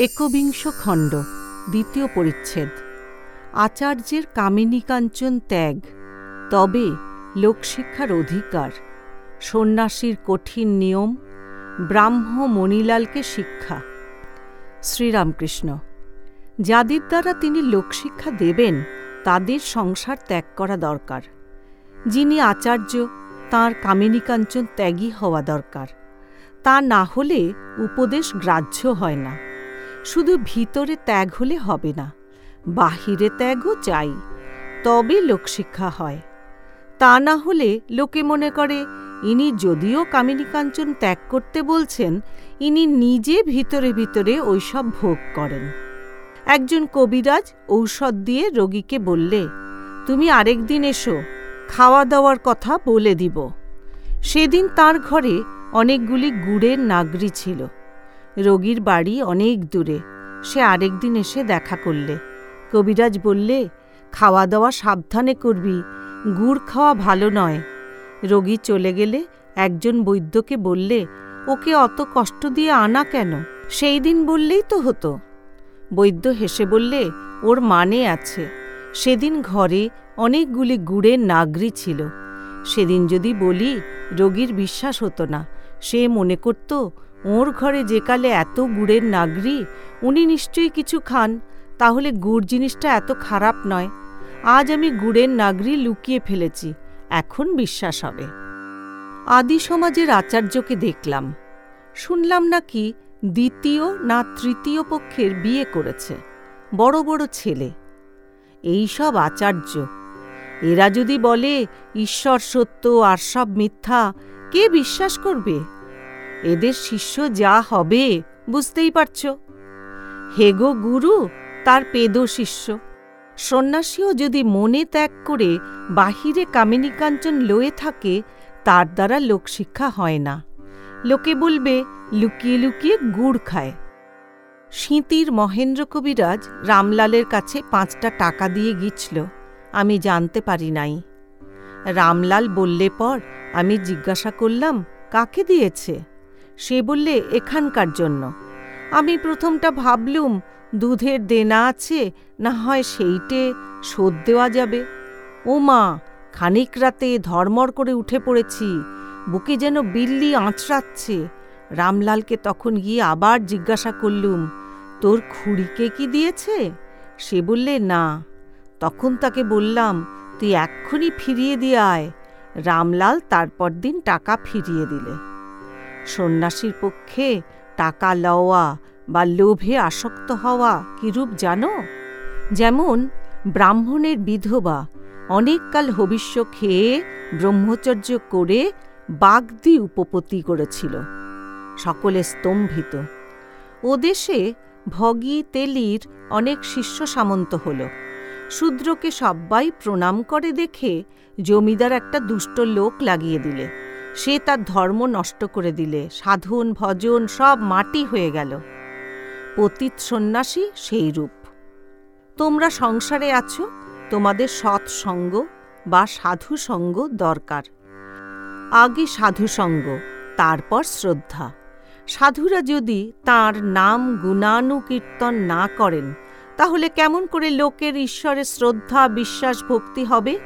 একবিংশ খণ্ড, দ্বিতীয় পরিচ্ছেদ। আচার্যের কামিনী কাঞ্চন ত্যাগ, তবে লোকশিক্ষার অধিকার। সন্ন্যাসীর কঠিন নিয়ম, ব্রাহ্ম মণিলালকে শিক্ষা। শ্রীরামকৃষ্ণ, যাদের দ্বারা তিনি লোকশিক্ষা দেবেন, তাদের সংসার ত্যাগ করা দরকার। যিনি আচার্য, তাঁর কামিনী কাঞ্চন ত্যাগী হওয়া দরকার। তা না হলে উপদেশ গ্রাহ্য হয় না। শুধু ভিতরে ত্যাগ হলে হবে না, বাহিরে ত্যাগও চাই, তবে লোকশিক্ষা হয়। তা না হলে লোকে মনে করে, ইনি যদিও কামিনী কাঞ্চন ত্যাগ করতে বলছেন, ইনি নিজে ভিতরে ভিতরে ওইসব ভোগ করেন। একজন কবিরাজ ঔষধ দিয়ে রোগীকে বললে, তুমি আরেক দিন এসো খাওয়া দাওয়ার কথা বলে দিব। সেদিন তার ঘরে অনেকগুলি গুড়ের নাগরি ছিল। রোগীর বাড়ি অনেক দূরে। সে আরেকদিন এসে দেখা করলে। কবিরাজ বললে খাওয়া দাওয়া সাবধানে করবি, গুড় খাওয়া ভালো নয়। রোগী চলে গেলে একজন বৈদ্যকে বললে, ওকে অত কষ্ট দিয়ে আনা কেন? সেই দিন বললেই তো হতো। বৈদ্য হেসে বললে, ওর মানে আছে। সেদিন ঘরে অনেকগুলি গুড়ের নাগরি ছিল। সেদিন যদি বলি, রোগীর বিশ্বাস হতো না। সে মনে করত ওর ঘরে যে কালে এত গুড়ের নাগরি, উনি নিশ্চয়ই কিছু খান, তাহলে গুড় জিনিসটা এত খারাপ নয়। আজ আমি গুড়ের নাগরি লুকিয়ে ফেলেছি, এখন বিশ্বাস হবে। আদি সমাজের আচার্যকে দেখলাম। শুনলাম নাকি দ্বিতীয় না তৃতীয় পক্ষের বিয়ে করেছে, বড় বড় ছেলে। এই সব আচার্য, এরা যদি বলে ঈশ্বর সত্য আর সব মিথ্যা, কে বিশ্বাস করবে? এদের শিষ্য যা হবে, বুঝতেই পারছ। হেগো গুরু, তার পেদ শিষ্য, সন্ন্যাসীও যদি মনে ত্যাগ করে বাহিরে কামিনী কাঞ্চন লয়ে থাকে, তার দ্বারা লোকশিক্ষা হয় না। লোকে বলবে, লুকিয়ে লুকিয়ে গুড় খায়। সিঁতির মহেন্দ্র কবিরাজ রামলালের কাছে পাঁচটা টাকা দিয়ে গিয়েছিল, আমি জানতে পারি নাই। রামলাল বললে পর, আমি জিজ্ঞাসা করলাম, কাকে দিয়েছে? সে বললে, এখানকার জন্য। আমি প্রথমটা ভাবলুম, দুধের দেনা আছে, না হয় সেইটে শোধ দেওয়া যাবে। ও মা, খানিক রাতে ধর্মর করে উঠে পড়েছি, বুকে যেন বিল্লি আঁচড়াচ্ছে। রামলালকে তখন গিয়ে আবার জিজ্ঞাসা করলুম, তোর খুড়িকে কি দিয়েছে? সে বললে, না। তখন তাকে বললাম, তুই এক্ষুনি ফিরিয়ে দিয়ে আয়। রামলাল তারপর দিন টাকা ফিরিয়ে দিলে। সন্ন্যাসীর পক্ষে টাকা লওয়া বা লোভে আসক্ত হওয়া কিরূপ জানো? যেমন ব্রাহ্মণের বিধবা অনেককাল হবিষ্য খেয়ে ব্রহ্মচর্য করে বাগদি উপপত্তি করেছিল, সকলে স্তম্ভিত। ও দেশে ভগী তেলির অনেক শিষ্য সামন্ত হল। শূদ্রকে সব্বাই প্রণাম করে দেখে জমিদার একটা দুষ্ট লোক লাগিয়ে দিলে। সে তার ধর্ম নষ্ট করে দিলে, সাধন, ভজন সব মাটি হয়ে গেল। পতিত সন্ন্যাসী সেই রূপ। তোমরা সংসারে আছো, তোমাদের সৎসঙ্গ বা সাধু সঙ্গ দরকার। আগে সাধু সঙ্গ, তারপর শ্রদ্ধা। সাধুরা যদি তার নাম গুণানুকীর্তন না করেন, তাহলে কেমন করে লোকের ঈশ্বরের শ্রদ্ধা, বিশ্বাস, ভক্তি হবে?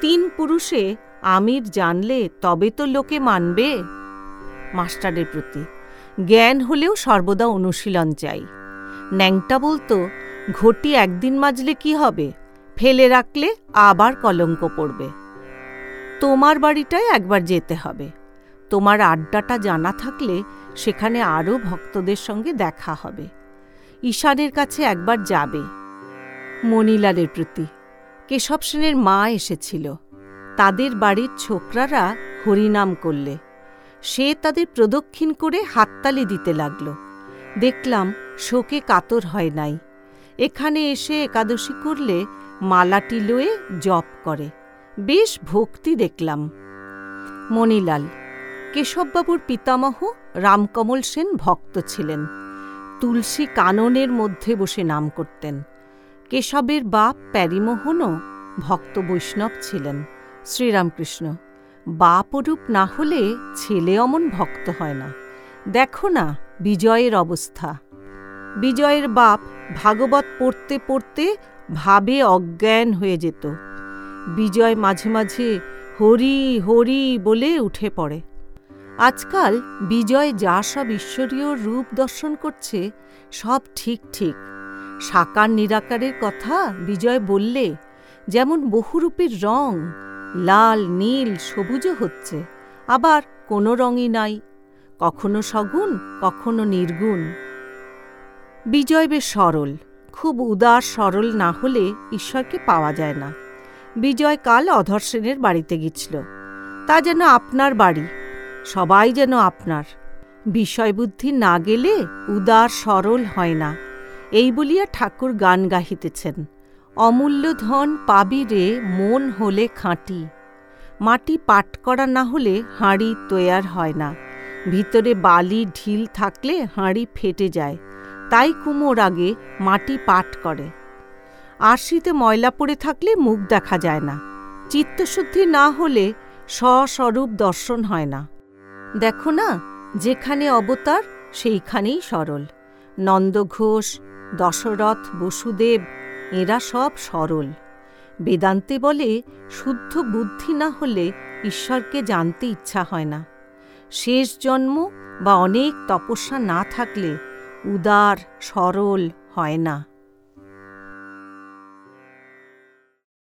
তিন পুরুষে আমির জানলে তবে তো লোকে মানবে। মাস্টারের প্রতি জ্ঞান হলেও সর্বদা অনুশীলন চাই। ন্যাংটা বলতো, ঘটি একদিন মাজলে কি হবে? ফেলে রাখলে আবার কলঙ্ক পড়বে। তোমার বাড়িটায় একবার যেতে হবে। তোমার আড্ডাটা জানা থাকলে সেখানে আরও ভক্তদের সঙ্গে দেখা হবে। ঈশানের কাছে একবার যাবে। মণিলালের প্রতি কেশব সেনের মা এসেছিল। তাদের বাড়ির ছোকরারা হরিনাম করলে। সে তাদের প্রদক্ষিণ করে হাততালি দিতে লাগল। দেখলাম শোকে কাতর হয় নাই। এখানে এসে একাদশী করলে মালাটি লয়ে জপ করে। বেশ ভক্তি দেখলাম। মণিলাল, কেশববাবুর পিতামহ রামকমল সেন ভক্ত ছিলেন। তুলসী কাননের মধ্যে বসে নাম করতেন। কেশবের বাপ প্যারিমোহনও ভক্ত বৈষ্ণব ছিলেন। শ্রীরামকৃষ্ণ, বাপরূপ না হলে ছেলে অমন ভক্ত হয় না। দেখো না বিজয়ের অবস্থা। বিজয়ের বাপ ভাগবত পড়তে পড়তে ভাবে অজ্ঞান হয়ে যেত। বিজয় মাঝে মাঝে হরি হরি বলে উঠে পড়ে। আজকাল বিজয় যা সব ঈশ্বরীয় রূপ দর্শন করছে, সব ঠিক ঠিক। সাকার নিরাকারের কথা বিজয় বললে যেমন বহুরূপের রং লাল, নীল সবুজও হচ্ছে। আবার কোনো রঙই নাই। কখনো সগুণ, কখনো নির্গুণ। বিজয় বেশ সরল। খুব উদার সরল না হলে ঈশ্বরকে পাওয়া যায় না। বিজয় কাল অধর সেনের বাড়িতে গেছিল তা যেন আপনার বাড়ি। সবাই যেন আপনার। বিষয়বুদ্ধি না গেলে উদার সরল হয় না। এই বলিয়া ঠাকুর গান গাহিতেছেন। অমূল্য ধন পাবি রে মন হলে খাঁটি। মাটি পাট করা না হলে হাঁড়ি তৈয়ার হয় না। ভিতরে বালি ঢিল থাকলে হাঁড়ি ফেটে যায়। তাই কুমোর আগে মাটি পাট করে। আরশিতে ময়লা পড়ে থাকলে মুখ দেখা যায় না। চিত্তশুদ্ধি না হলে স্বস্বরূপ দর্শন হয় না। দেখো না, যেখানে অবতার, সেইখানেই সরল। নন্দঘোষ দশরথ, বসুদেব এরা সব সরল। বেদান্তে বলে, শুদ্ধ বুদ্ধি না হলে ঈশ্বরকে জানতে ইচ্ছা হয় না। শেষ জন্ম বা অনেক তপস্যা না থাকলে উদার, সরল হয় না।